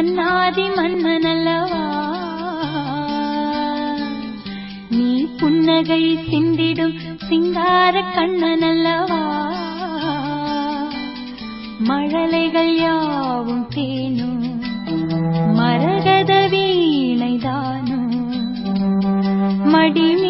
மன்னாதி மன்னனல்லவா? நீ புன்னகை சிந்திடும் சிங்கார கண்ணனல்லவா? மழலைகள் யாவும் தேனும் மரகத வீணைதானும். மடிமி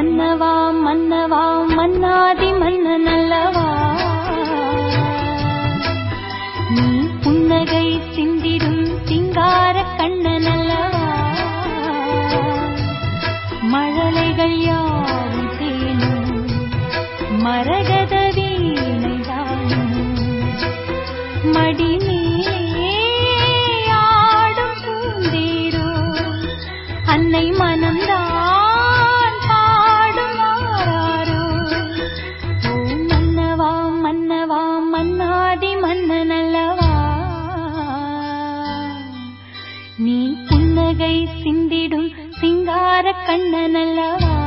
மன்னவா மன்னவா மன்னாதி மன்னன் அல்லவா? நீ புன்னகை சிந்திடும் சிங்கார கண்ணன் அல்லவா? மழலைகள் யாவும் தேனும் மரகத வீணைதானும். மடிமே ಕುಮಾರ ಕಣ್ಣನಲ್ಲವಾ